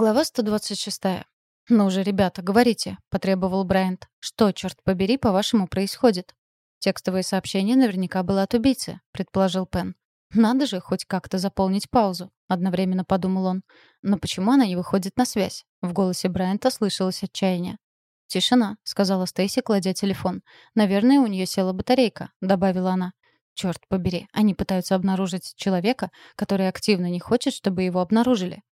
Глава 126. «Ну же, ребята, говорите», — потребовал Брайант. «Что, черт побери, по-вашему, происходит?» «Текстовое сообщение наверняка было от убийцы», — предположил Пен. «Надо же хоть как-то заполнить паузу», — одновременно подумал он. «Но почему она не выходит на связь?» В голосе Брайанта слышалось отчаяние. «Тишина», — сказала Стейси, кладя телефон. «Наверное, у нее села батарейка», — добавила она. «Черт побери, они пытаются обнаружить человека, который активно не хочет, чтобы его обнаружили.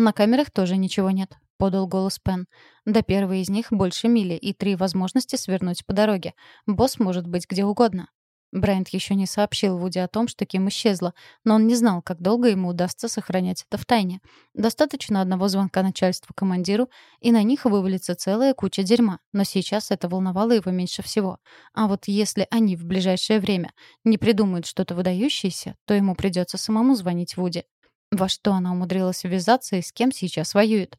«На камерах тоже ничего нет», — подал голос Пен. «До первой из них больше мили и три возможности свернуть по дороге. Босс может быть где угодно». Брайант еще не сообщил Вуди о том, что Ким исчезла, но он не знал, как долго ему удастся сохранять это в тайне. Достаточно одного звонка начальству командиру, и на них вывалится целая куча дерьма, но сейчас это волновало его меньше всего. А вот если они в ближайшее время не придумают что-то выдающееся, то ему придется самому звонить Вуди. Во что она умудрилась ввязаться и с кем сейчас воюет?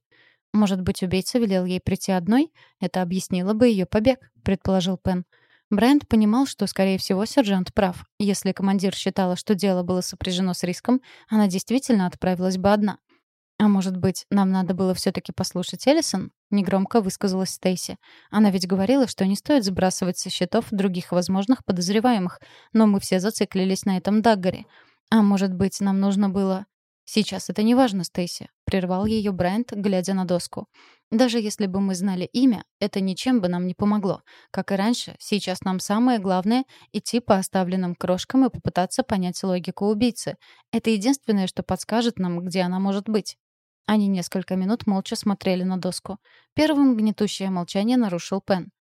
Может быть, убийца велел ей прийти одной? Это объяснило бы ее побег, предположил Пен. Брайант понимал, что, скорее всего, сержант прав. Если командир считала, что дело было сопряжено с риском, она действительно отправилась бы одна. «А может быть, нам надо было все-таки послушать Эллисон?» — негромко высказалась Стейси. «Она ведь говорила, что не стоит сбрасывать со счетов других возможных подозреваемых, но мы все зациклились на этом Даггаре. А может быть, нам нужно было...» «Сейчас это не важно, Стейси», — прервал ее Брайант, глядя на доску. «Даже если бы мы знали имя, это ничем бы нам не помогло. Как и раньше, сейчас нам самое главное — идти по оставленным крошкам и попытаться понять логику убийцы. Это единственное, что подскажет нам, где она может быть». Они несколько минут молча смотрели на доску. Первым гнетущее молчание нарушил Пен.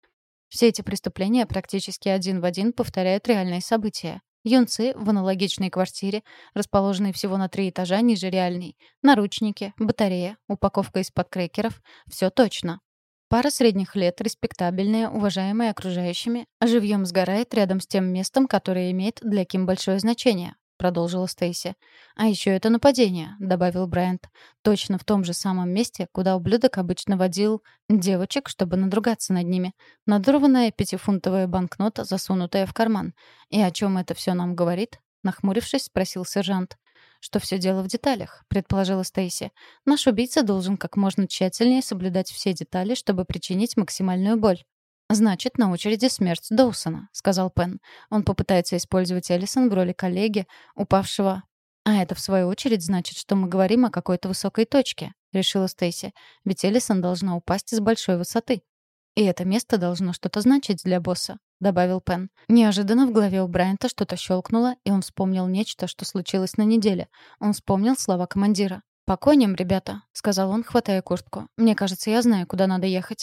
Все эти преступления практически один в один повторяют реальные события. Юнцы в аналогичной квартире, расположенной всего на три этажа ниже реальной. Наручники, батарея, упаковка из-под крекеров. Все точно. Пара средних лет, респектабельная, уважаемая окружающими, живьем сгорает рядом с тем местом, которое имеет для Ким большое значение продолжила Стейси. «А еще это нападение», — добавил Брайант. «Точно в том же самом месте, куда ублюдок обычно водил девочек, чтобы надругаться над ними. Надорванная пятифунтовая банкнота, засунутая в карман. И о чем это все нам говорит?» Нахмурившись, спросил сержант. «Что все дело в деталях», — предположила Стейси. «Наш убийца должен как можно тщательнее соблюдать все детали, чтобы причинить максимальную боль. «Значит, на очереди смерть Доусона», — сказал Пен. «Он попытается использовать Эллисон в роли коллеги, упавшего...» «А это, в свою очередь, значит, что мы говорим о какой-то высокой точке», — решила Стейси. «Ведь Эллисон должна упасть с большой высоты». «И это место должно что-то значить для босса», — добавил Пен. Неожиданно в голове у Брайанта что-то щелкнуло, и он вспомнил нечто, что случилось на неделе. Он вспомнил слова командира. «По коням, ребята», — сказал он, хватая куртку. «Мне кажется, я знаю, куда надо ехать».